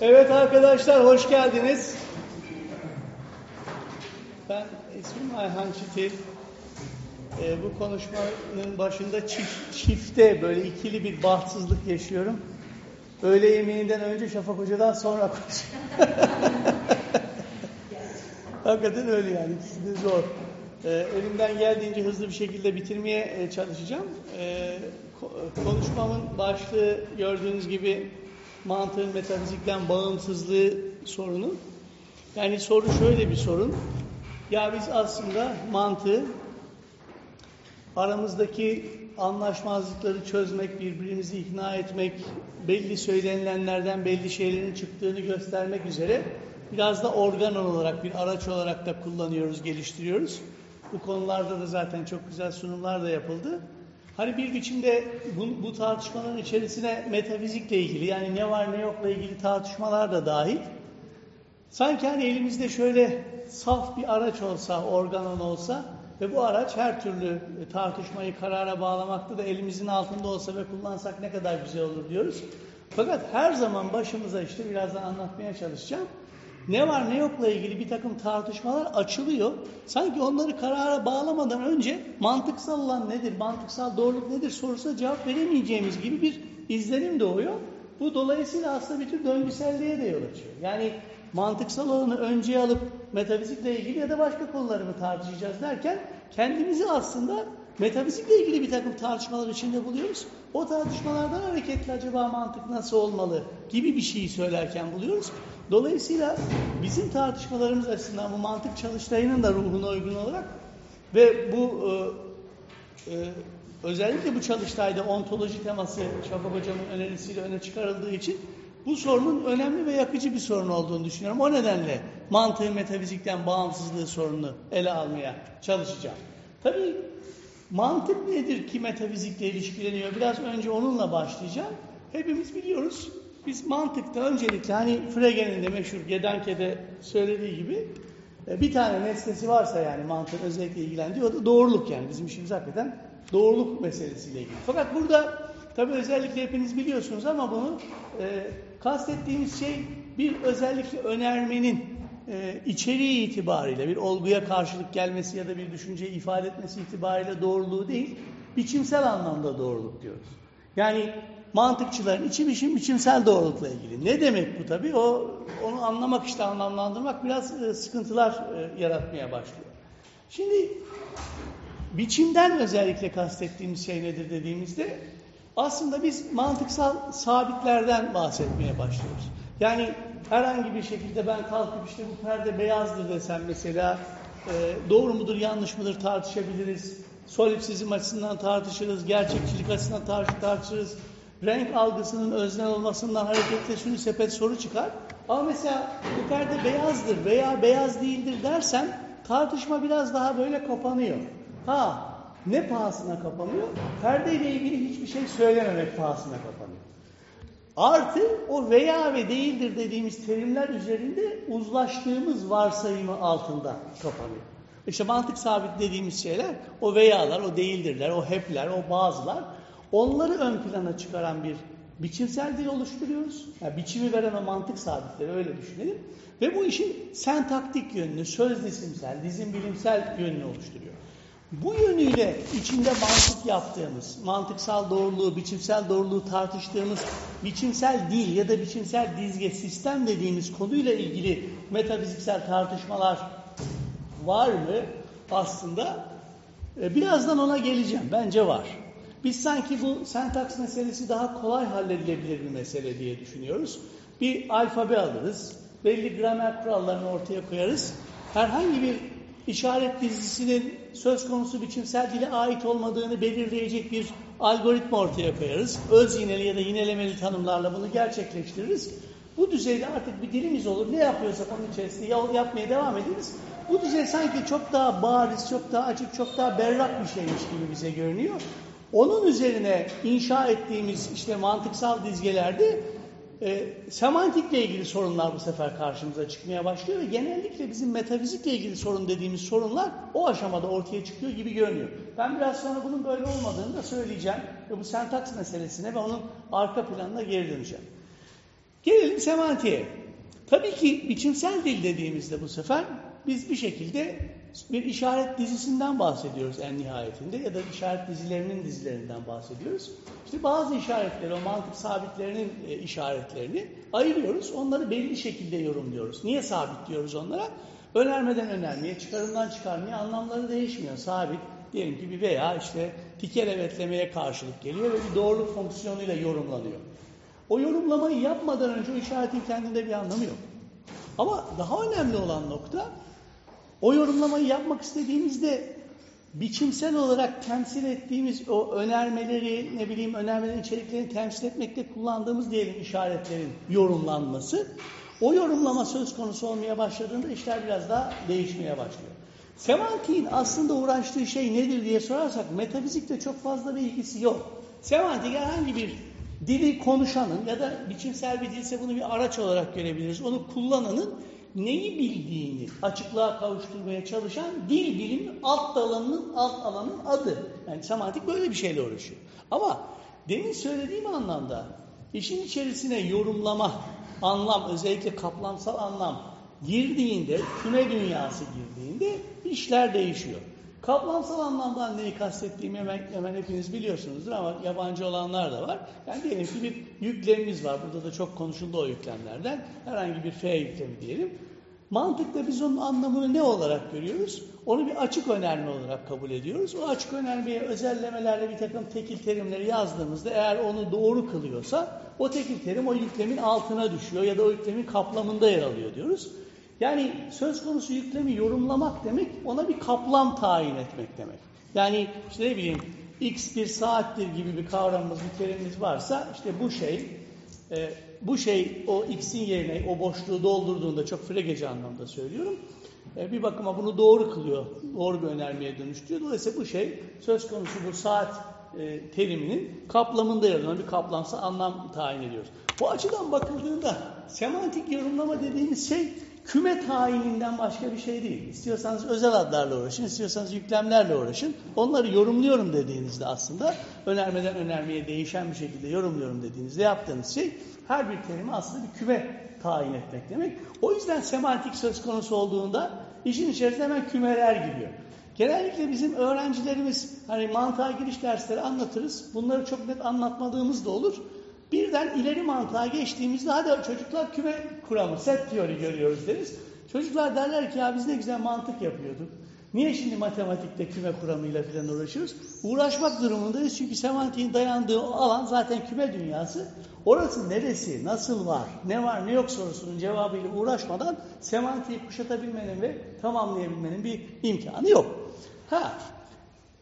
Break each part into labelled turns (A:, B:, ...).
A: Evet arkadaşlar hoş geldiniz. Ben ismim Ayhan Çitil. Ee, bu konuşmanın başında çift, çifte böyle ikili bir bahtsızlık yaşıyorum. Öğle yemeğinden önce Şafak Hoca'dan sonra konuşuyorum. Hakikaten öyle yani ikisi zor. Ee, elimden geldiğince hızlı bir şekilde bitirmeye e, çalışacağım. Ee, ko- konuşmamın başlığı gördüğünüz gibi mantığın metafizikten bağımsızlığı sorunu. Yani soru şöyle bir sorun. Ya biz aslında mantığı aramızdaki anlaşmazlıkları çözmek, birbirimizi ikna etmek, belli söylenilenlerden belli şeylerin çıktığını göstermek üzere biraz da organ olarak, bir araç olarak da kullanıyoruz, geliştiriyoruz. Bu konularda da zaten çok güzel sunumlar da yapıldı. Hani bir biçimde bu, bu tartışmaların içerisine metafizikle ilgili yani ne var ne yokla ilgili tartışmalar da dahil. Sanki hani elimizde şöyle saf bir araç olsa, organon olsa ve bu araç her türlü tartışmayı karara bağlamakta da elimizin altında olsa ve kullansak ne kadar güzel olur diyoruz. Fakat her zaman başımıza işte birazdan anlatmaya çalışacağım. Ne var ne yokla ilgili bir takım tartışmalar açılıyor. Sanki onları karara bağlamadan önce mantıksal olan nedir, mantıksal doğruluk nedir sorusuna cevap veremeyeceğimiz gibi bir izlenim doğuyor. Bu dolayısıyla aslında bir tür döngüselliğe de yol açıyor. Yani mantıksal olanı önceye alıp metafizikle ilgili ya da başka konuları mı tartışacağız derken kendimizi aslında metafizikle ilgili bir takım tartışmalar içinde buluyoruz. O tartışmalardan hareketli acaba mantık nasıl olmalı gibi bir şeyi söylerken buluyoruz. Dolayısıyla bizim tartışmalarımız açısından bu mantık çalıştayının da ruhuna uygun olarak ve bu e, e, özellikle bu çalıştayda ontoloji teması Şafak Hocam'ın önerisiyle öne çıkarıldığı için bu sorunun önemli ve yakıcı bir sorun olduğunu düşünüyorum. O nedenle mantığın metafizikten bağımsızlığı sorununu ele almaya çalışacağım. Tabii mantık nedir ki metafizikle ilişkileniyor? Biraz önce onunla başlayacağım. Hepimiz biliyoruz. Biz mantıkta öncelikle hani Frege'nin de meşhur Gedanke'de söylediği gibi e, bir tane nesnesi varsa yani mantığın özellikle ilgilendiği o da doğruluk yani. Bizim işimiz hakikaten doğruluk meselesiyle ilgili. Fakat burada tabii özellikle hepiniz biliyorsunuz ama bunu e, kastettiğimiz şey bir özellikle önermenin e, içeriği itibariyle bir olguya karşılık gelmesi ya da bir düşünceyi ifade etmesi itibariyle doğruluğu değil, biçimsel anlamda doğruluk diyoruz. Yani mantıkçıların içi biçim biçimsel doğrulukla ilgili. Ne demek bu tabii? O onu anlamak işte anlamlandırmak biraz e, sıkıntılar e, yaratmaya başlıyor. Şimdi biçimden özellikle kastettiğimiz şey nedir dediğimizde aslında biz mantıksal sabitlerden bahsetmeye başlıyoruz. Yani herhangi bir şekilde ben kalkıp işte bu perde beyazdır desem mesela e, doğru mudur yanlış mıdır tartışabiliriz. Solipsizm açısından tartışırız, gerçekçilik açısından tartışırız. Renk algısının öznel olmasından hareketle şunu sepet soru çıkar. Ama mesela bu perde beyazdır veya beyaz değildir dersen tartışma biraz daha böyle kapanıyor. Ha ne pahasına kapanıyor? Perdeyle ilgili hiçbir şey söylememek pahasına kapanıyor. Artı o veya ve değildir dediğimiz terimler üzerinde uzlaştığımız varsayımı altında kapanıyor. İşte mantık sabit dediğimiz şeyler o veyalar, o değildirler, o hepler, o bazılar onları ön plana çıkaran bir biçimsel dil oluşturuyoruz. Yani biçimi veren o mantık sabitleri öyle düşünelim. Ve bu işin sentaktik yönünü, söz disimsel, dizim bilimsel yönünü oluşturuyor. Bu yönüyle içinde mantık yaptığımız, mantıksal doğruluğu, biçimsel doğruluğu tartıştığımız biçimsel dil ya da biçimsel dizge sistem dediğimiz konuyla ilgili metafiziksel tartışmalar var mı? Aslında e, birazdan ona geleceğim. Bence var. Biz sanki bu sentaks meselesi daha kolay halledilebilir bir mesele diye düşünüyoruz. Bir alfabe alırız, belli gramer kurallarını ortaya koyarız. Herhangi bir işaret dizisinin söz konusu biçimsel dile ait olmadığını belirleyecek bir algoritma ortaya koyarız. Öz yineli ya da yinelemeli tanımlarla bunu gerçekleştiririz. Bu düzeyde artık bir dilimiz olur. Ne yapıyorsak onun içerisinde yapmaya devam ederiz. Bu düzey sanki çok daha bariz, çok daha açık, çok daha berrak bir şeymiş gibi bize görünüyor. Onun üzerine inşa ettiğimiz işte mantıksal dizgelerde e, semantikle ilgili sorunlar bu sefer karşımıza çıkmaya başlıyor ve genellikle bizim metafizikle ilgili sorun dediğimiz sorunlar o aşamada ortaya çıkıyor gibi görünüyor. Ben biraz sonra bunun böyle olmadığını da söyleyeceğim ve bu sentaks meselesine ve onun arka planına geri döneceğim. Gelelim semantiğe. Tabii ki biçimsel dil dediğimizde bu sefer biz bir şekilde bir işaret dizisinden bahsediyoruz en nihayetinde ya da işaret dizilerinin dizilerinden bahsediyoruz. İşte bazı işaretleri, o mantık sabitlerinin e, işaretlerini ayırıyoruz. Onları belli şekilde yorumluyoruz. Niye sabit diyoruz onlara? Önermeden önermeye, çıkarımdan çıkarmaya anlamları değişmiyor. Sabit diyelim ki bir veya işte tikel evetlemeye karşılık geliyor ve bir doğruluk fonksiyonuyla yorumlanıyor. O yorumlamayı yapmadan önce o işaretin kendinde bir anlamı yok. Ama daha önemli olan nokta o yorumlamayı yapmak istediğimizde biçimsel olarak temsil ettiğimiz o önermeleri, ne bileyim önermelerin içeriklerini temsil etmekte kullandığımız diyelim işaretlerin yorumlanması. O yorumlama söz konusu olmaya başladığında işler biraz daha değişmeye başlıyor. Semantiğin aslında uğraştığı şey nedir diye sorarsak metafizikle çok fazla bir ilgisi yok. Semantik herhangi bir dili konuşanın ya da biçimsel bir dilse bunu bir araç olarak görebiliriz. Onu kullananın neyi bildiğini açıklığa kavuşturmaya çalışan dil bilimi alt dalının alt alanın adı. Yani semantik böyle bir şeyle uğraşıyor. Ama demin söylediğim anlamda işin içerisine yorumlama, anlam, özellikle kaplamsal anlam girdiğinde, küme dünyası girdiğinde işler değişiyor. Kaplamsal anlamdan neyi kastettiğimi hemen, hemen hepiniz biliyorsunuzdur ama yabancı olanlar da var. Yani diyelim ki bir yüklemimiz var. Burada da çok konuşuldu o yüklemlerden. Herhangi bir F yüklemi diyelim. Mantıkta biz onun anlamını ne olarak görüyoruz? Onu bir açık önerme olarak kabul ediyoruz. O açık önermeye özellemelerle bir takım tekil terimleri yazdığımızda eğer onu doğru kılıyorsa o tekil terim o yüklemin altına düşüyor ya da o yüklemin kaplamında yer alıyor diyoruz. Yani söz konusu yüklemi yorumlamak demek ona bir kaplam tayin etmek demek. Yani işte ne bileyim x bir saattir gibi bir kavramımız, bir terimimiz varsa işte bu şey e, bu şey o x'in yerine o boşluğu doldurduğunda çok fregeci anlamda söylüyorum. E, bir bakıma bunu doğru kılıyor. Doğru bir önermeye dönüştürüyor. Dolayısıyla bu şey söz konusu bu saat e, teriminin kaplamında yer alan bir kaplamsa anlam tayin ediyoruz. Bu açıdan bakıldığında semantik yorumlama dediğimiz şey küme tayininden başka bir şey değil. İstiyorsanız özel adlarla uğraşın, istiyorsanız yüklemlerle uğraşın. Onları yorumluyorum dediğinizde aslında önermeden önermeye değişen bir şekilde yorumluyorum dediğinizde yaptığınız şey her bir terimi aslında bir küme tayin etmek demek. O yüzden semantik söz konusu olduğunda işin içerisinde hemen kümeler giriyor. Genellikle bizim öğrencilerimiz hani mantığa giriş dersleri anlatırız. Bunları çok net anlatmadığımız da olur. Birden ileri mantığa geçtiğimizde hadi çocuklar küme kuramı, set teori görüyoruz deriz. Çocuklar derler ki ya biz ne güzel mantık yapıyorduk. Niye şimdi matematikte küme kuramıyla falan uğraşıyoruz? Uğraşmak durumundayız çünkü semantiğin dayandığı alan zaten küme dünyası. Orası neresi, nasıl var, ne var ne yok sorusunun cevabıyla uğraşmadan semantiği kuşatabilmenin ve tamamlayabilmenin bir imkanı yok. Ha,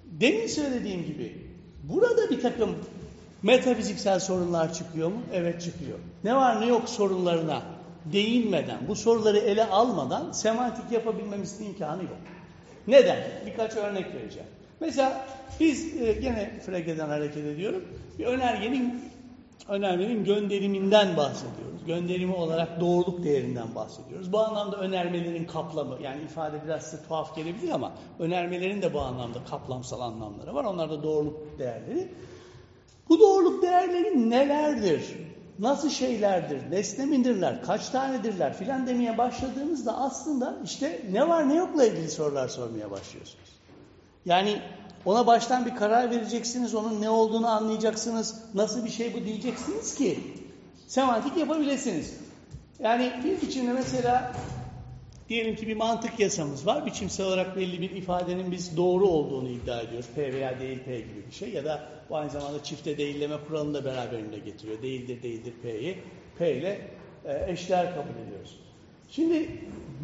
A: demin söylediğim gibi burada bir takım Metafiziksel sorunlar çıkıyor mu? Evet çıkıyor. Ne var ne yok sorunlarına değinmeden, bu soruları ele almadan semantik yapabilmemizin imkanı yok. Neden? Birkaç örnek vereceğim. Mesela biz e, gene Frege'den hareket ediyorum. Bir önergenin önermenin gönderiminden bahsediyoruz. Gönderimi olarak doğruluk değerinden bahsediyoruz. Bu anlamda önermelerin kaplamı, yani ifade biraz size tuhaf gelebilir ama önermelerin de bu anlamda kaplamsal anlamları var. Onlar da doğruluk değerleri. Bu doğruluk değerleri nelerdir? Nasıl şeylerdir? Nesne midirler? Kaç tanedirler? Filan demeye başladığınızda aslında işte ne var ne yokla ilgili sorular sormaya başlıyorsunuz. Yani ona baştan bir karar vereceksiniz, onun ne olduğunu anlayacaksınız, nasıl bir şey bu diyeceksiniz ki semantik yapabilirsiniz. Yani bir biçimde mesela Diyelim ki bir mantık yasamız var. Biçimsel olarak belli bir ifadenin biz doğru olduğunu iddia ediyoruz. P veya değil P gibi bir şey. Ya da bu aynı zamanda çifte değilleme kuralını da beraberinde getiriyor. Değildir değildir P'yi. P ile e, eşler kabul ediyoruz. Şimdi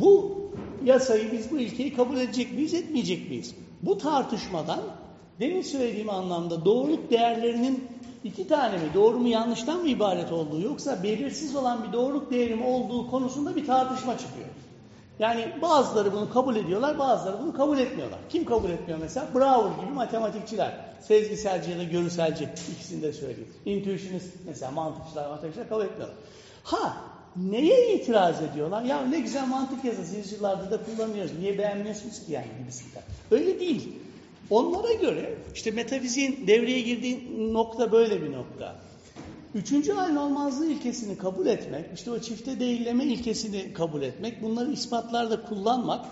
A: bu yasayı biz bu ilkeyi kabul edecek miyiz etmeyecek miyiz? Bu tartışmadan demin söylediğim anlamda doğruluk değerlerinin iki tane mi doğru mu yanlıştan mı ibaret olduğu yoksa belirsiz olan bir doğruluk değeri mi olduğu konusunda bir tartışma çıkıyor. Yani bazıları bunu kabul ediyorlar, bazıları bunu kabul etmiyorlar. Kim kabul etmiyor mesela? Brouwer gibi matematikçiler. Sezgiselci ya da görüselci ikisini de söyleyeyim. Intuitionist mesela mantıkçılar, matematikçiler kabul etmiyorlar. Ha neye itiraz ediyorlar? Ya ne güzel mantık yazısı yüzyıllardır da kullanıyoruz. Niye beğenmiyorsunuz ki yani gibisinden. Öyle değil. Onlara göre işte metafiziğin devreye girdiği nokta böyle bir nokta. Üçüncü halin olmazlığı ilkesini kabul etmek, işte o çifte değilleme ilkesini kabul etmek, bunları ispatlarda kullanmak,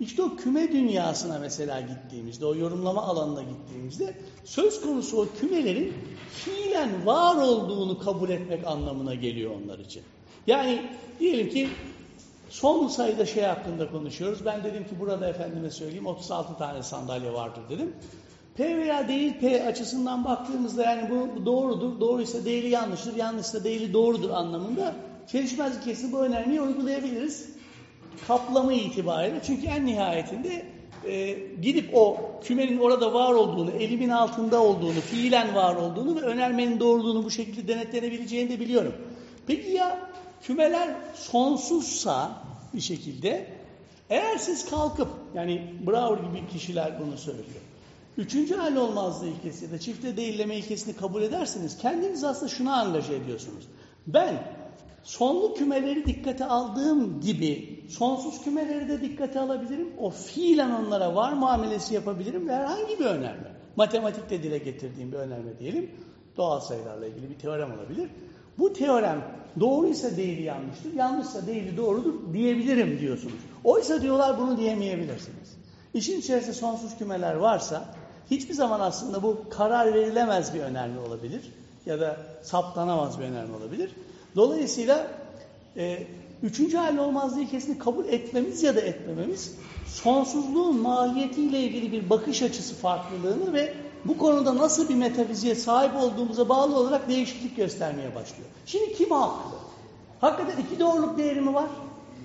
A: işte o küme dünyasına mesela gittiğimizde, o yorumlama alanına gittiğimizde söz konusu o kümelerin fiilen var olduğunu kabul etmek anlamına geliyor onlar için. Yani diyelim ki son sayıda şey hakkında konuşuyoruz. Ben dedim ki burada efendime söyleyeyim 36 tane sandalye vardır dedim. P veya değil P açısından baktığımızda yani bu doğrudur, doğruysa değili yanlıştır, yanlışsa değili doğrudur anlamında çelişmezlik ilkesini bu önermeyi uygulayabiliriz. Kaplama itibariyle çünkü en nihayetinde e, gidip o kümenin orada var olduğunu, elimin altında olduğunu, fiilen var olduğunu ve önermenin doğruluğunu bu şekilde denetlenebileceğini de biliyorum. Peki ya kümeler sonsuzsa bir şekilde eğer siz kalkıp yani Brauer gibi kişiler bunu söylüyor. Üçüncü hal olmazlığı ilkesi ya da çifte değilleme ilkesini kabul ederseniz kendiniz aslında şuna angaje ediyorsunuz. Ben sonlu kümeleri dikkate aldığım gibi sonsuz kümeleri de dikkate alabilirim. O fiilen onlara var muamelesi yapabilirim ve herhangi bir önerme. Matematikte dile getirdiğim bir önerme diyelim. Doğal sayılarla ilgili bir teorem olabilir. Bu teorem doğruysa değili yanlıştır, yanlışsa değili doğrudur diyebilirim diyorsunuz. Oysa diyorlar bunu diyemeyebilirsiniz. İşin içerisinde sonsuz kümeler varsa hiçbir zaman aslında bu karar verilemez bir önerme olabilir ya da saptanamaz bir önerme olabilir. Dolayısıyla e, üçüncü hal olmazlığı ilkesini kabul etmemiz ya da etmememiz sonsuzluğun mahiyetiyle ilgili bir bakış açısı farklılığını ve bu konuda nasıl bir metafiziğe sahip olduğumuza bağlı olarak değişiklik göstermeye başlıyor. Şimdi kim haklı? Hakikaten iki doğruluk değeri mi var?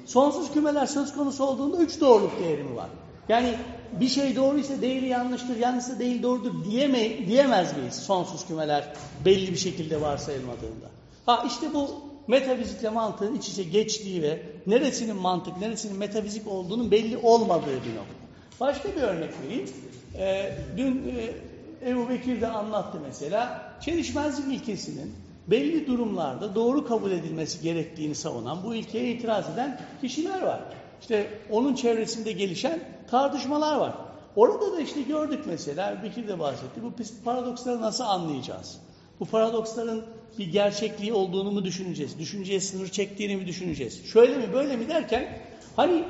A: Sonsuz kümeler söz konusu olduğunda üç doğruluk değeri mi var? Yani bir şey doğruysa değeri yanlıştır, yanlışsa değil doğrudur diyeme, diyemez miyiz sonsuz kümeler belli bir şekilde varsayılmadığında? Ha işte bu metafizikle mantığın iç içe geçtiği ve neresinin mantık, neresinin metafizik olduğunun belli olmadığı bir nokta. Başka bir örnek vereyim. Ee, dün e, Ebu Bekir de anlattı mesela. Çelişmezlik ilkesinin belli durumlarda doğru kabul edilmesi gerektiğini savunan, bu ilkeye itiraz eden kişiler var. İşte onun çevresinde gelişen tartışmalar var. Orada da işte gördük mesela, Bekir de bahsetti, bu paradoksları nasıl anlayacağız? Bu paradoksların bir gerçekliği olduğunu mu düşüneceğiz? Düşünceye sınır çektiğini mi düşüneceğiz? Şöyle mi böyle mi derken hani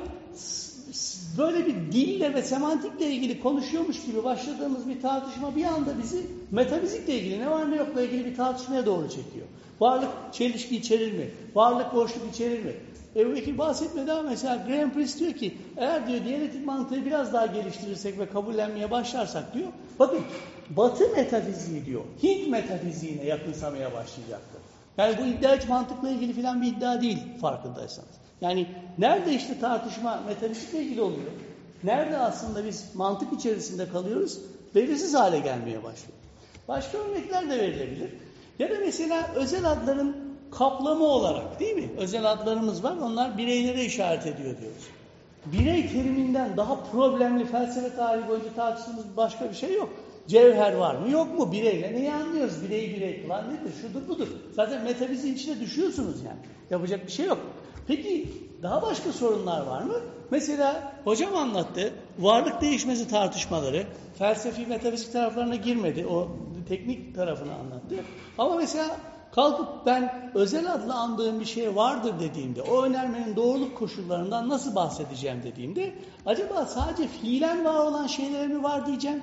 A: böyle bir dille ve semantikle ilgili konuşuyormuş gibi başladığımız bir tartışma bir anda bizi metafizikle ilgili ne var ne yokla ilgili bir tartışmaya doğru çekiyor. Varlık çelişki içerir mi? Varlık boşluk içerir mi? Ebu Bekir bahsetmedi ama mesela Graham Priest diyor ki eğer diyor diyanetik mantığı biraz daha geliştirirsek ve kabullenmeye başlarsak diyor bakın Batı metafiziği diyor Hint metafiziğine yakınsamaya başlayacaktır. Yani bu iddia hiç mantıkla ilgili falan bir iddia değil farkındaysanız. Yani nerede işte tartışma metafizikle ilgili oluyor? Nerede aslında biz mantık içerisinde kalıyoruz? Belirsiz hale gelmeye başlıyor. Başka örnekler de verilebilir. Ya da mesela özel adların kaplamı olarak değil mi? Özel adlarımız var. Onlar bireylere işaret ediyor diyoruz. Birey teriminden daha problemli felsefe tarihi boyunca tartıştığımız başka bir şey yok. Cevher var mı yok mu? Bireyle neyi anlıyoruz? Birey birey kılan nedir? Şudur budur. Zaten metafiziğin içine düşüyorsunuz yani. Yapacak bir şey yok. Peki daha başka sorunlar var mı? Mesela hocam anlattı. Varlık değişmesi tartışmaları. Felsefi metafizik taraflarına girmedi. O teknik tarafını anlattı. Ama mesela kalkıp ben özel adlı andığım bir şey vardır dediğimde, o önermenin doğruluk koşullarından nasıl bahsedeceğim dediğimde, acaba sadece fiilen var olan şeyler mi var diyeceğim?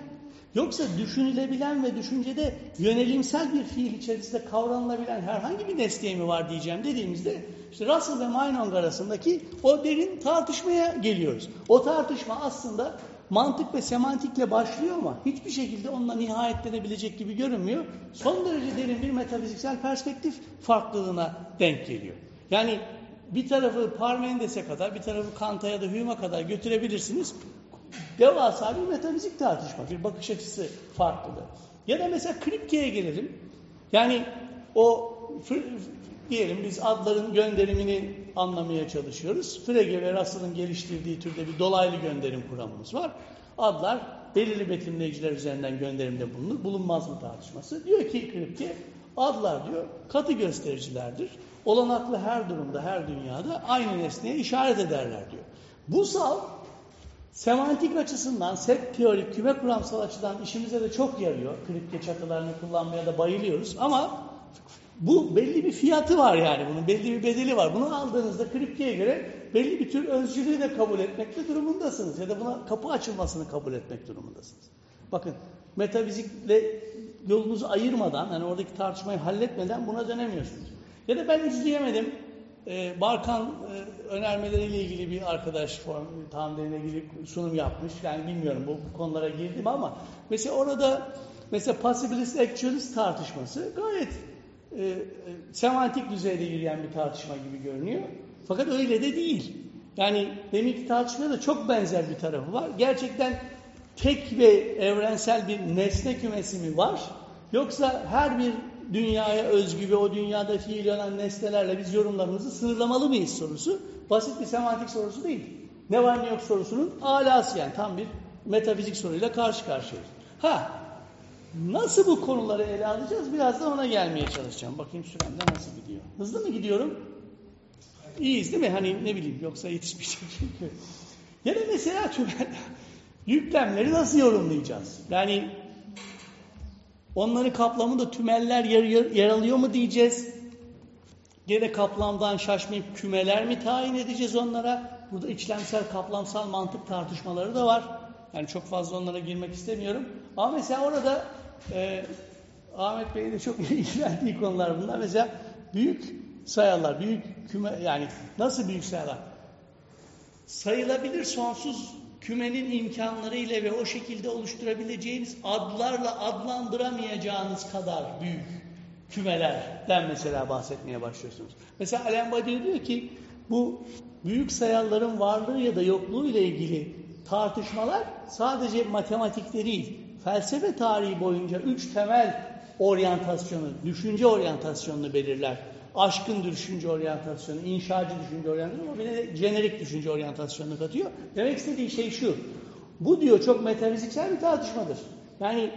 A: Yoksa düşünülebilen ve düşüncede yönelimsel bir fiil içerisinde kavranılabilen herhangi bir nesneye mi var diyeceğim dediğimizde işte Russell ve Meinong arasındaki o derin tartışmaya geliyoruz. O tartışma aslında mantık ve semantikle başlıyor ama hiçbir şekilde onunla nihayetlenebilecek gibi görünmüyor. Son derece derin bir metafiziksel perspektif farklılığına denk geliyor. Yani bir tarafı Parmenides'e kadar, bir tarafı Kant'a ya da Hume'a kadar götürebilirsiniz. Devasa bir metafizik tartışma, bir bakış açısı farklıdır. Ya da mesela Kripke'ye gelelim. Yani o diyelim biz adların gönderimini anlamaya çalışıyoruz. Frege ve Russell'ın geliştirdiği türde bir dolaylı gönderim kuramımız var. Adlar belirli betimleyiciler üzerinden gönderimde bulunur. Bulunmaz mı tartışması. Diyor ki Kripke adlar diyor katı göstericilerdir. Olanaklı her durumda, her dünyada aynı nesneye işaret ederler diyor. Bu sal Semantik açısından set teorik, küme kuramsal açıdan işimize de çok yarıyor. Kripke çatılarını kullanmaya da bayılıyoruz ama Bu belli bir fiyatı var yani bunun belli bir bedeli var. Bunu aldığınızda kriptiye göre belli bir tür özcülüğü de kabul etmekte durumundasınız. Ya da buna kapı açılmasını kabul etmek durumundasınız. Bakın metafizikle yolunuzu ayırmadan, hani oradaki tartışmayı halletmeden buna dönemiyorsunuz. Ya da ben izleyemedim. Ee, Barkan e, önermeleriyle ilgili bir arkadaş form, tahminle ilgili sunum yapmış. Yani bilmiyorum bu, bu konulara girdim ama mesela orada mesela possibilist actualist tartışması gayet e, e, semantik düzeyde yürüyen bir tartışma gibi görünüyor. Fakat öyle de değil. Yani deminki tartışmaya da çok benzer bir tarafı var. Gerçekten tek ve evrensel bir nesne kümesi mi var? Yoksa her bir dünyaya özgü ve o dünyada fiil olan nesnelerle biz yorumlarımızı sınırlamalı mıyız sorusu basit bir semantik sorusu değil. Ne var ne yok sorusunun alası yani tam bir metafizik soruyla karşı karşıyayız. Ha nasıl bu konuları ele alacağız biraz da ona gelmeye çalışacağım. Bakayım süremde nasıl gidiyor. Hızlı mı gidiyorum? İyiyiz değil mi? Hani ne bileyim yoksa yetişmeyecek çünkü. Ya da mesela yüklemleri nasıl yorumlayacağız? Yani onların kaplamında tümeller yer, yer, yer alıyor mu diyeceğiz? Gene kaplamdan şaşmayıp kümeler mi tayin edeceğiz onlara? Burada içlemsel kaplamsal mantık tartışmaları da var. Yani çok fazla onlara girmek istemiyorum. Ama mesela orada e, Ahmet Bey'in de çok ilgilendiği konular bunlar. Mesela büyük sayarlar, büyük küme yani nasıl büyük sayarlar? Sayılabilir sonsuz kümenin imkanlarıyla ve o şekilde oluşturabileceğiniz adlarla adlandıramayacağınız kadar büyük kümelerden mesela bahsetmeye başlıyorsunuz. Mesela Alain Badiou diyor ki bu büyük sayarların varlığı ya da yokluğu ile ilgili tartışmalar sadece matematikte değil, felsefe tarihi boyunca üç temel oryantasyonu, düşünce oryantasyonunu belirler. Aşkın düşünce oryantasyonu, inşacı düşünce oryantasyonu bir de jenerik düşünce oryantasyonunu katıyor. Demek istediği şey şu. Bu diyor çok metafiziksel bir tartışmadır. Yani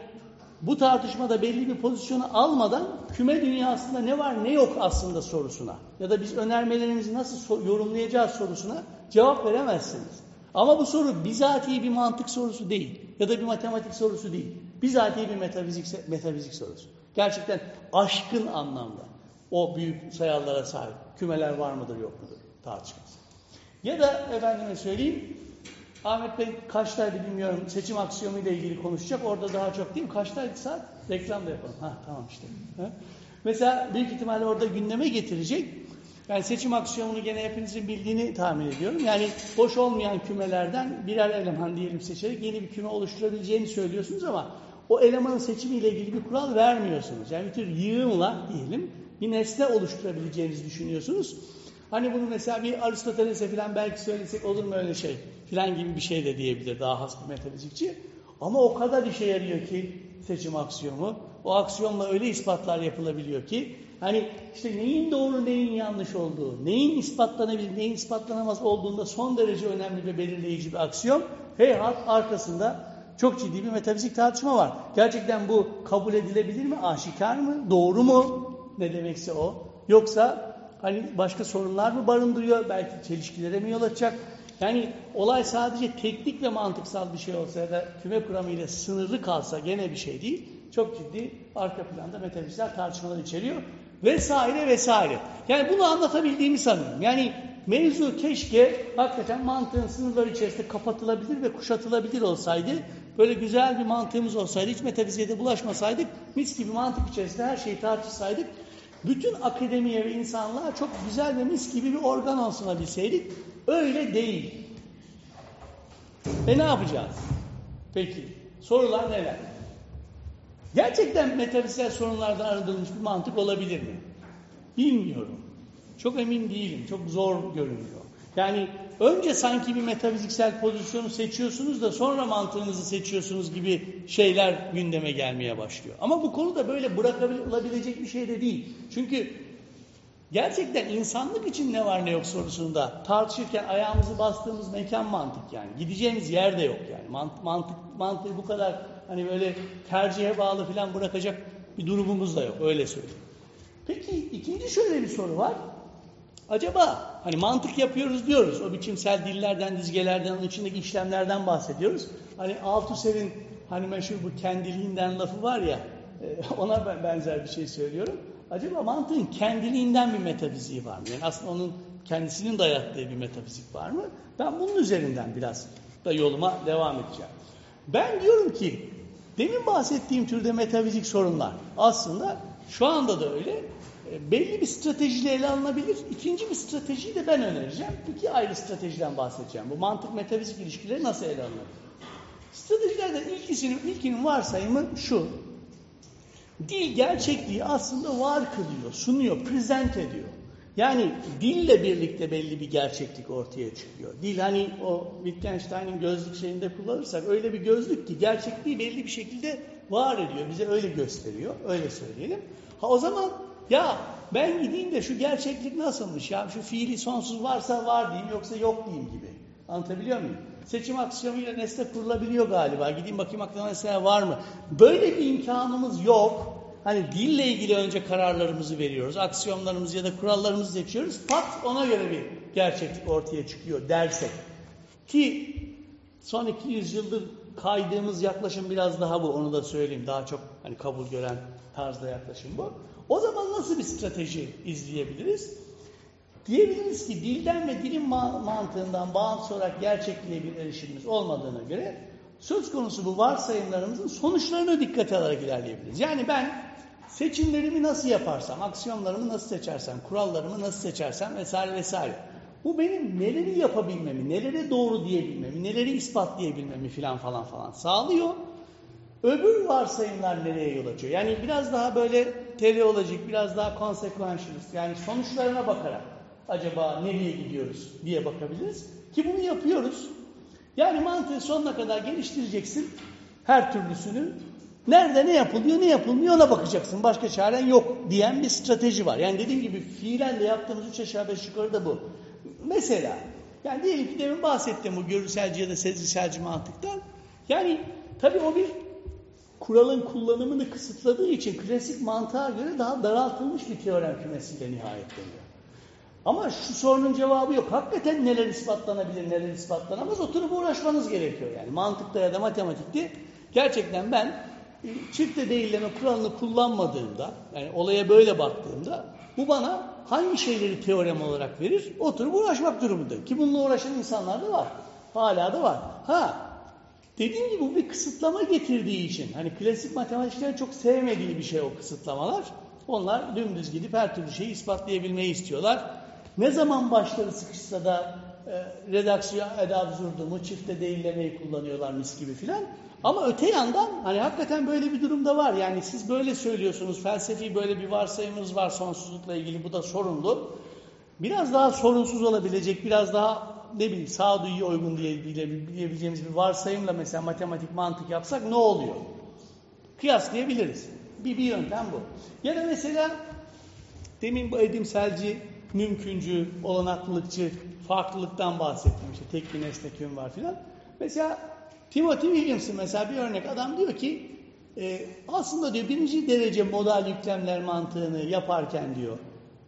A: bu tartışmada belli bir pozisyonu almadan küme dünyasında ne var ne yok aslında sorusuna ya da biz önermelerimizi nasıl yorumlayacağız sorusuna cevap veremezsiniz. Ama bu soru bizatihi bir mantık sorusu değil ya da bir matematik sorusu değil. Bizatihi bir metafizik, metafizik sorusu. Gerçekten aşkın anlamda o büyük sayarlara sahip kümeler var mıdır yok mudur tartışması. Ya da efendime söyleyeyim Ahmet Bey kaçtaydı bilmiyorum seçim aksiyonu ile ilgili konuşacak. Orada daha çok değil mi? Kaçtaydı saat? Reklam da yapalım. Ha tamam işte. Ha? Mesela büyük ihtimalle orada gündeme getirecek. Yani seçim aksiyonunu gene hepinizin bildiğini tahmin ediyorum. Yani boş olmayan kümelerden birer eleman diyelim seçerek yeni bir küme oluşturabileceğini söylüyorsunuz ama o elemanın seçimiyle ilgili bir kural vermiyorsunuz. Yani bir tür yığınla diyelim bir nesne oluşturabileceğinizi düşünüyorsunuz. Hani bunu mesela bir Aristoteles'e falan belki söylesek olur mu öyle şey filan gibi bir şey de diyebilir daha has bir metafizikçi. Ama o kadar işe yarıyor ki seçim aksiyonu. O aksiyonla öyle ispatlar yapılabiliyor ki hani işte neyin doğru neyin yanlış olduğu, neyin ispatlanabilir, neyin ispatlanamaz olduğunda son derece önemli ve belirleyici bir aksiyon. Heyhat arkasında çok ciddi bir metafizik tartışma var. Gerçekten bu kabul edilebilir mi? Aşikar mı? Doğru mu? Ne demekse o. Yoksa hani başka sorunlar mı barındırıyor? Belki çelişkilere mi yol açacak? Yani olay sadece teknik ve mantıksal bir şey olsa ya da küme kuramıyla sınırlı kalsa gene bir şey değil. Çok ciddi arka planda metafiziksel tartışmalar içeriyor. Vesaire vesaire. Yani bunu anlatabildiğimi sanıyorum. Yani mevzu keşke hakikaten mantığın sınırları içerisinde kapatılabilir ve kuşatılabilir olsaydı. Böyle güzel bir mantığımız olsaydı, hiç metafiziğe de bulaşmasaydık, mis gibi mantık içerisinde her şeyi tartışsaydık, bütün akademiye ve insanlığa çok güzel ve mis gibi bir organ sunabilseydik, öyle değil. E ne yapacağız? Peki, sorular neler? Gerçekten metafiziksel sorunlardan arındırılmış bir mantık olabilir mi? Bilmiyorum. Çok emin değilim. Çok zor görünüyor. Yani önce sanki bir metafiziksel pozisyonu seçiyorsunuz da sonra mantığınızı seçiyorsunuz gibi şeyler gündeme gelmeye başlıyor. Ama bu konu da böyle bırakılabilecek bir şey de değil. Çünkü gerçekten insanlık için ne var ne yok sorusunda tartışırken ayağımızı bastığımız mekan mantık yani. Gideceğimiz yer de yok yani. Mant mantık mantığı bu kadar hani böyle tercihe bağlı falan bırakacak bir durumumuz da yok öyle söyleyeyim. Peki ikinci şöyle bir soru var. Acaba hani mantık yapıyoruz diyoruz. O biçimsel dillerden, dizgelerden, onun içindeki işlemlerden bahsediyoruz. Hani Althusser'in hani meşhur bu kendiliğinden lafı var ya e, ona benzer bir şey söylüyorum. acaba mantığın kendiliğinden bir metafiziği var mı? Yani aslında onun kendisinin dayattığı bir metafizik var mı? Ben bunun üzerinden biraz da yoluma devam edeceğim. Ben diyorum ki demin bahsettiğim türde metafizik sorunlar aslında şu anda da öyle e, belli bir stratejiyle ele alınabilir. İkinci bir stratejiyi de ben önereceğim. İki ayrı stratejiden bahsedeceğim. Bu mantık metafizik ilişkileri nasıl ele alınabilir? Stratejilerden ilkisinin, ilkinin varsayımı şu. Dil gerçekliği aslında var kılıyor, sunuyor, present ediyor. Yani dille birlikte belli bir gerçeklik ortaya çıkıyor. Dil hani o Wittgenstein'in gözlük şeyinde kullanırsak öyle bir gözlük ki gerçekliği belli bir şekilde var ediyor. Bize öyle gösteriyor. Öyle söyleyelim. Ha o zaman ya ben gideyim de şu gerçeklik nasılmış ya şu fiili sonsuz varsa var diyeyim yoksa yok diyeyim gibi. Anlatabiliyor muyum? Seçim aksiyonuyla nesne kurulabiliyor galiba. Gideyim bakayım aklına nesne var mı? Böyle bir imkanımız yok. Hani dille ilgili önce kararlarımızı veriyoruz. Aksiyonlarımızı ya da kurallarımızı seçiyoruz. Pat ona göre bir gerçeklik ortaya çıkıyor dersek. Ki son 200 yıldır kaydığımız yaklaşım biraz daha bu. Onu da söyleyeyim. Daha çok hani kabul gören tarzda yaklaşım bu. O zaman nasıl bir strateji izleyebiliriz? Diyebiliriz ki dilden ve dilin mantığından bağımsız olarak gerçekliğe bir erişimimiz olmadığına göre söz konusu bu varsayımlarımızın sonuçlarına dikkat alarak ilerleyebiliriz. Yani ben seçimlerimi nasıl yaparsam, aksiyonlarımı nasıl seçersem, kurallarımı nasıl seçersem vesaire vesaire. Bu benim neleri yapabilmemi, nelere doğru diyebilmemi, neleri ispatlayabilmemi filan falan falan sağlıyor. Öbür varsayımlar nereye yol açıyor? Yani biraz daha böyle teleolojik, biraz daha consequentialist yani sonuçlarına bakarak acaba nereye gidiyoruz diye bakabiliriz. Ki bunu yapıyoruz. Yani mantığı sonuna kadar geliştireceksin her türlüsünü. Nerede ne yapılıyor ne yapılmıyor ona bakacaksın. Başka çaren yok diyen bir strateji var. Yani dediğim gibi fiilen de yaptığımız üç aşağı beş yukarı da bu. Mesela yani diyelim ki demin bahsettiğim bu görüselci ya da sezgiselci mantıktan. Yani tabii o bir kuralın kullanımını kısıtladığı için klasik mantığa göre daha daraltılmış bir teorem kümesiyle nihayetleniyor. Ama şu sorunun cevabı yok. Hakikaten neler ispatlanabilir, neler ispatlanamaz oturup uğraşmanız gerekiyor. Yani mantıkta ya da matematikte gerçekten ben çifte değilleme kuralını kullanmadığımda, yani olaya böyle baktığımda bu bana hangi şeyleri teorem olarak verir? Oturup uğraşmak durumunda. Ki bununla uğraşan insanlar da var. Hala da var. Ha, dediğim gibi bu bir kısıtlama getirdiği için, hani klasik matematiklerin çok sevmediği bir şey o kısıtlamalar. Onlar dümdüz gidip her türlü şeyi ispatlayabilmeyi istiyorlar. Ne zaman başları sıkışsa da e, redaksiyon ed absurdumu, çifte değillemeyi kullanıyorlar mis gibi filan. Ama öte yandan hani hakikaten böyle bir durumda var. Yani siz böyle söylüyorsunuz, felsefi böyle bir varsayımınız var sonsuzlukla ilgili bu da sorunlu. Biraz daha sorunsuz olabilecek, biraz daha ne bileyim sağduyuya uygun diye diyebileceğimiz bir varsayımla mesela matematik mantık yapsak ne oluyor? Kıyaslayabiliriz. Bir, bir yöntem bu. Ya da mesela demin bu edimselci mümküncü, olanaklılıkçı, farklılıktan bahsettim. İşte tek bir nesne var filan. Mesela Timothy Williamson mesela bir örnek. Adam diyor ki e, aslında diyor birinci derece modal yüklemler mantığını yaparken diyor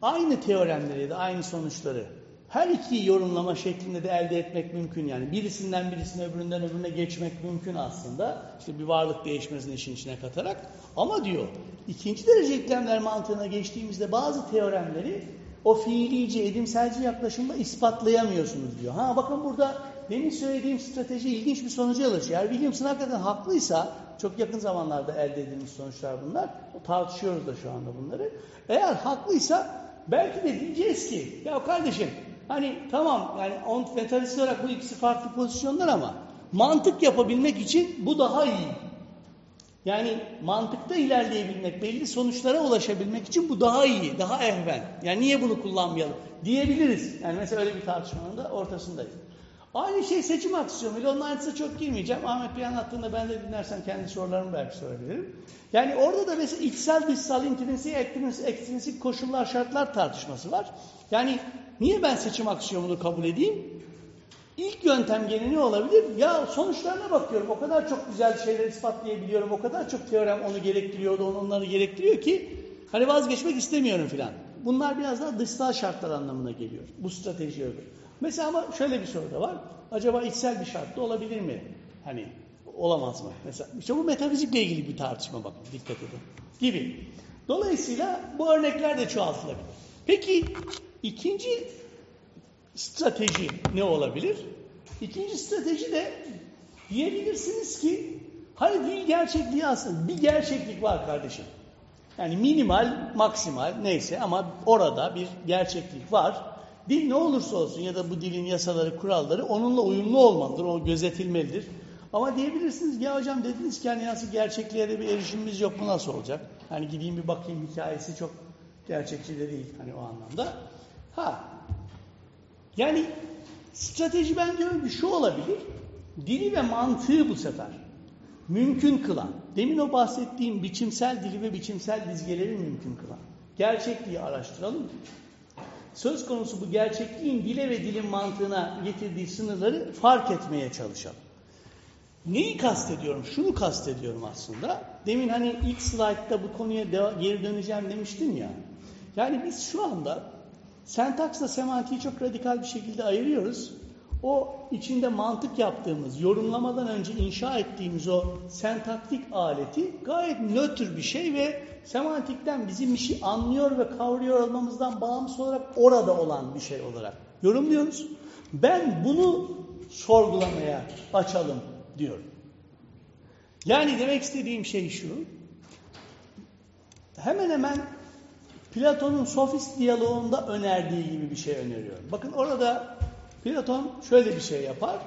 A: aynı teoremleri ya da aynı sonuçları her iki yorumlama şeklinde de elde etmek mümkün yani. Birisinden birisine öbüründen öbürüne geçmek mümkün aslında. İşte bir varlık değişmesini işin içine katarak. Ama diyor ikinci derece yüklemler mantığına geçtiğimizde bazı teoremleri o fiilici, edimselci yaklaşımda ispatlayamıyorsunuz diyor. Ha bakın burada benim söylediğim strateji ilginç bir sonuca ulaşıyor. Eğer Williamson hakikaten haklıysa, çok yakın zamanlarda elde edilmiş sonuçlar bunlar. Tartışıyoruz da şu anda bunları. Eğer haklıysa belki de diyeceğiz ki, ya kardeşim hani tamam yani on metalist olarak bu ikisi farklı pozisyonlar ama mantık yapabilmek için bu daha iyi. Yani mantıkta ilerleyebilmek, belli sonuçlara ulaşabilmek için bu daha iyi, daha ehven. Yani niye bunu kullanmayalım diyebiliriz. Yani mesela öyle bir tartışmanın da ortasındayız. Aynı şey seçim aksiyonuyla onun çok girmeyeceğim. Ahmet Bey anlattığında ben de dinlersen kendi sorularımı belki sorabilirim. Yani orada da mesela içsel dışsal intrinsik, ekstrinsik koşullar şartlar tartışması var. Yani niye ben seçim aksiyonunu kabul edeyim? İlk yöntem gene ne olabilir? Ya sonuçlarına bakıyorum. O kadar çok güzel şeyler ispatlayabiliyorum. O kadar çok teorem onu gerektiriyordu, onu onları gerektiriyor ki hani vazgeçmek istemiyorum filan. Bunlar biraz daha dışsal şartlar anlamına geliyor. Bu strateji öyle. Mesela ama şöyle bir soru da var. Acaba içsel bir şart da olabilir mi? Hani olamaz mı? Mesela işte bu metafizikle ilgili bir tartışma bakın dikkat edin. Gibi. Dolayısıyla bu örnekler de çoğaltılabilir. Peki ikinci strateji ne olabilir? İkinci strateji de diyebilirsiniz ki hani dil gerçekliği aslında bir gerçeklik var kardeşim. Yani minimal, maksimal neyse ama orada bir gerçeklik var. Dil ne olursa olsun ya da bu dilin yasaları, kuralları onunla uyumlu olmalıdır, o gözetilmelidir. Ama diyebilirsiniz ya hocam dediniz ki hani nasıl gerçekliğe de bir erişimimiz yok bu nasıl olacak? Hani gideyim bir bakayım hikayesi çok gerçekçi de değil hani o anlamda. Ha yani strateji ben diyorum ki şu olabilir. Dili ve mantığı bu sefer mümkün kılan, demin o bahsettiğim biçimsel dili ve biçimsel dizgeleri mümkün kılan. Gerçekliği araştıralım. Söz konusu bu gerçekliğin dile ve dilin mantığına getirdiği sınırları fark etmeye çalışalım. Neyi kastediyorum? Şunu kastediyorum aslında. Demin hani ilk slaytta bu konuya geri döneceğim demiştim ya. Yani biz şu anda sentaksla semantiği çok radikal bir şekilde ayırıyoruz. O içinde mantık yaptığımız, yorumlamadan önce inşa ettiğimiz o sentaktik aleti gayet nötr bir şey ve semantikten bizim işi anlıyor ve kavruyor olmamızdan bağımsız olarak orada olan bir şey olarak yorumluyoruz. Ben bunu sorgulamaya açalım diyorum. Yani demek istediğim şey şu. Hemen hemen Platon'un sofist diyaloğunda önerdiği gibi bir şey öneriyorum. Bakın orada Platon şöyle bir şey yapar.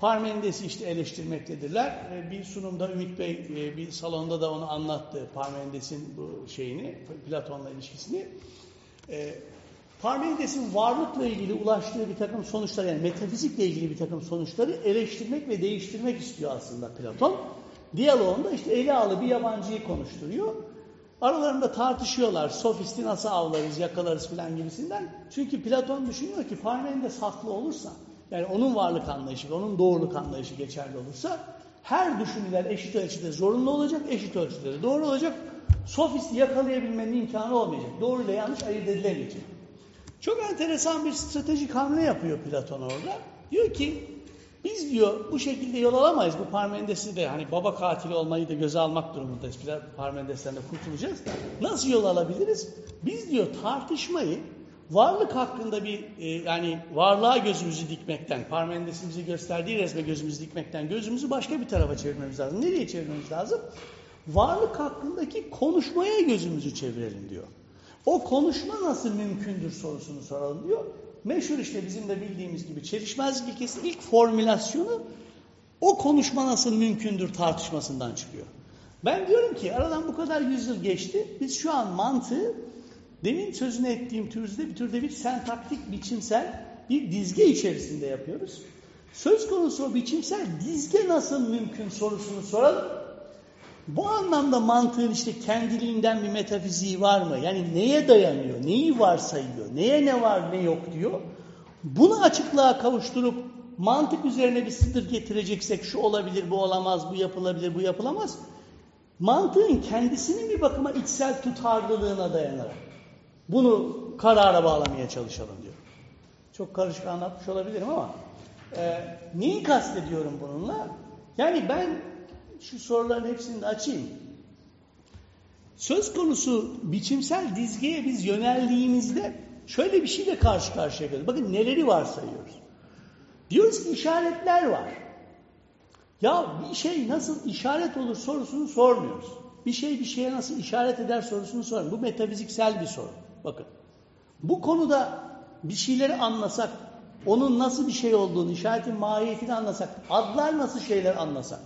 A: Parmenides'i işte eleştirmektedirler. Bir sunumda Ümit Bey e, bir salonda da onu anlattı. Parmenides'in bu şeyini, Platon'la ilişkisini. E, Parmenides'in varlıkla ilgili ulaştığı bir takım sonuçlar yani metafizikle ilgili bir takım sonuçları eleştirmek ve değiştirmek istiyor aslında Platon. Diyaloğunda işte ele alı bir yabancıyı konuşturuyor. Aralarında tartışıyorlar. Sofisti nasıl avlarız, yakalarız filan gibisinden. Çünkü Platon düşünüyor ki Parmenides haklı olursa, yani onun varlık anlayışı onun doğruluk anlayışı geçerli olursa her düşünüler eşit ölçüde zorunlu olacak, eşit ölçüde de doğru olacak. Sofisti yakalayabilmenin imkanı olmayacak. Doğru ile yanlış ayırt edilemeyecek. Çok enteresan bir stratejik hamle yapıyor Platon orada. Diyor ki biz diyor bu şekilde yol alamayız. Bu Parmenides'i de hani baba katili olmayı da göze almak durumundayız. Biraz Parmenides'ten de kurtulacağız. Nasıl yol alabiliriz? Biz diyor tartışmayı varlık hakkında bir e, yani varlığa gözümüzü dikmekten, Parmenides'in bize gösterdiği resme gözümüzü dikmekten gözümüzü başka bir tarafa çevirmemiz lazım. Nereye çevirmemiz lazım? Varlık hakkındaki konuşmaya gözümüzü çevirelim diyor. O konuşma nasıl mümkündür sorusunu soralım diyor. Meşhur işte bizim de bildiğimiz gibi çelişmezlik ilkesi ilk formülasyonu o konuşma nasıl mümkündür tartışmasından çıkıyor. Ben diyorum ki aradan bu kadar yüzyıl geçti. Biz şu an mantığı demin sözünü ettiğim türde bir türde bir sentaktik biçimsel bir dizge içerisinde yapıyoruz. Söz konusu o biçimsel dizge nasıl mümkün sorusunu soralım. Bu anlamda mantığın işte kendiliğinden bir metafiziği var mı? Yani neye dayanıyor, neyi varsayıyor, neye ne var ne yok diyor. Bunu açıklığa kavuşturup mantık üzerine bir sınır getireceksek şu olabilir, bu olamaz, bu yapılabilir, bu yapılamaz. Mantığın kendisinin bir bakıma içsel tutarlılığına dayanarak bunu karara bağlamaya çalışalım diyor. Çok karışık anlatmış olabilirim ama e, neyi kastediyorum bununla? Yani ben şu soruların hepsini açayım. Söz konusu biçimsel dizgeye biz yöneldiğimizde şöyle bir şeyle karşı karşıya geliyoruz. Bakın neleri varsayıyoruz. Diyoruz ki işaretler var. Ya bir şey nasıl işaret olur sorusunu sormuyoruz. Bir şey bir şeye nasıl işaret eder sorusunu sormuyoruz. Bu metafiziksel bir soru. Bakın. Bu konuda bir şeyleri anlasak, onun nasıl bir şey olduğunu, işaretin mahiyetini anlasak, adlar nasıl şeyler anlasak,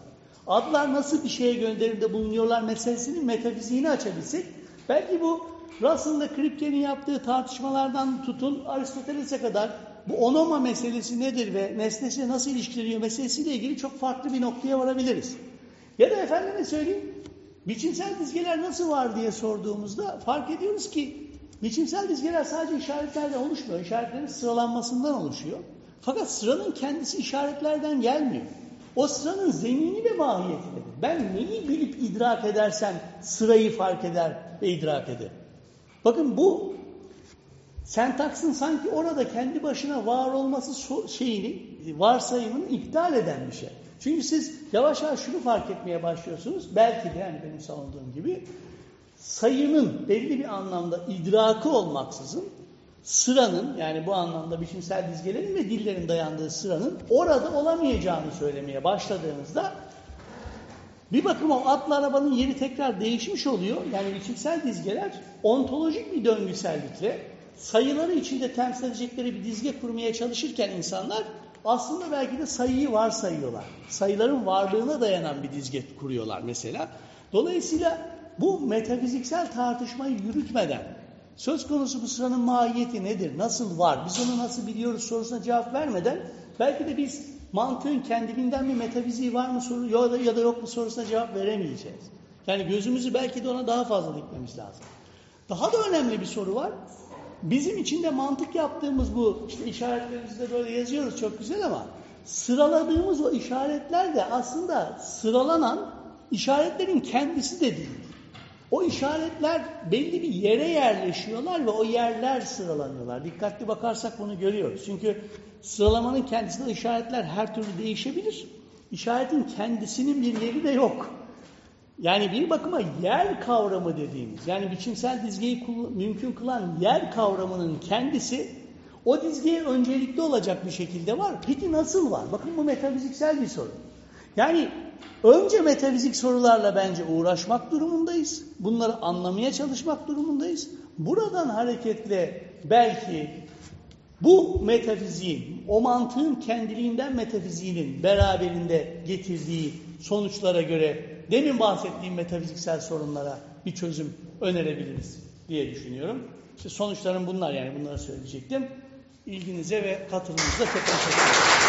A: adlar nasıl bir şeye gönderimde bulunuyorlar meselesinin metafiziğini açabilsek, belki bu Russell'la Kripke'nin yaptığı tartışmalardan tutun Aristoteles'e kadar bu onoma meselesi nedir ve nesnesiyle nasıl ilişkileniyor meselesiyle ilgili çok farklı bir noktaya varabiliriz. Ya da efendime söyleyeyim, biçimsel dizgeler nasıl var diye sorduğumuzda fark ediyoruz ki biçimsel dizgeler sadece işaretlerden oluşmuyor. İşaretlerin sıralanmasından oluşuyor. Fakat sıranın kendisi işaretlerden gelmiyor. O sıranın zemini ve mahiyeti nedir? Ben neyi bilip idrak edersem sırayı fark eder ve idrak eder. Bakın bu sentaksın sanki orada kendi başına var olması şeyini, varsayımını iptal eden bir şey. Çünkü siz yavaş yavaş şunu fark etmeye başlıyorsunuz. Belki de yani benim savunduğum gibi sayının belli bir anlamda idraki olmaksızın sıranın yani bu anlamda biçimsel dizgelerin ve dillerin dayandığı sıranın orada olamayacağını söylemeye başladığınızda bir bakıma o atlı arabanın yeri tekrar değişmiş oluyor. Yani biçimsel dizgeler ontolojik bir döngüsellikle sayıları içinde temsil edecekleri bir dizge kurmaya çalışırken insanlar aslında belki de sayıyı varsayıyorlar. Sayıların varlığına dayanan bir dizge kuruyorlar mesela. Dolayısıyla bu metafiziksel tartışmayı yürütmeden söz konusu bu sıranın mahiyeti nedir, nasıl var, biz onu nasıl biliyoruz sorusuna cevap vermeden belki de biz mantığın kendiliğinden bir metafiziği var mı soru ya da, ya da yok mu sorusuna cevap veremeyeceğiz. Yani gözümüzü belki de ona daha fazla dikmemiz lazım. Daha da önemli bir soru var. Bizim içinde mantık yaptığımız bu işte işaretlerimizde böyle yazıyoruz çok güzel ama sıraladığımız o işaretler de aslında sıralanan işaretlerin kendisi de değil. O işaretler belli bir yere yerleşiyorlar ve o yerler sıralanıyorlar. Dikkatli bakarsak bunu görüyoruz. Çünkü sıralamanın kendisinde işaretler her türlü değişebilir. İşaretin kendisinin bir yeri de yok. Yani bir bakıma yer kavramı dediğimiz, yani biçimsel dizgeyi mümkün kılan yer kavramının kendisi o dizgeye öncelikli olacak bir şekilde var. Peki nasıl var? Bakın bu metafiziksel bir soru. Yani önce metafizik sorularla bence uğraşmak durumundayız. Bunları anlamaya çalışmak durumundayız. Buradan hareketle belki bu metafiziğin, o mantığın kendiliğinden metafiziğinin beraberinde getirdiği sonuçlara göre demin bahsettiğim metafiziksel sorunlara bir çözüm önerebiliriz diye düşünüyorum. İşte sonuçlarım bunlar yani bunları söyleyecektim. İlginize ve katılımınıza teşekkür ederim.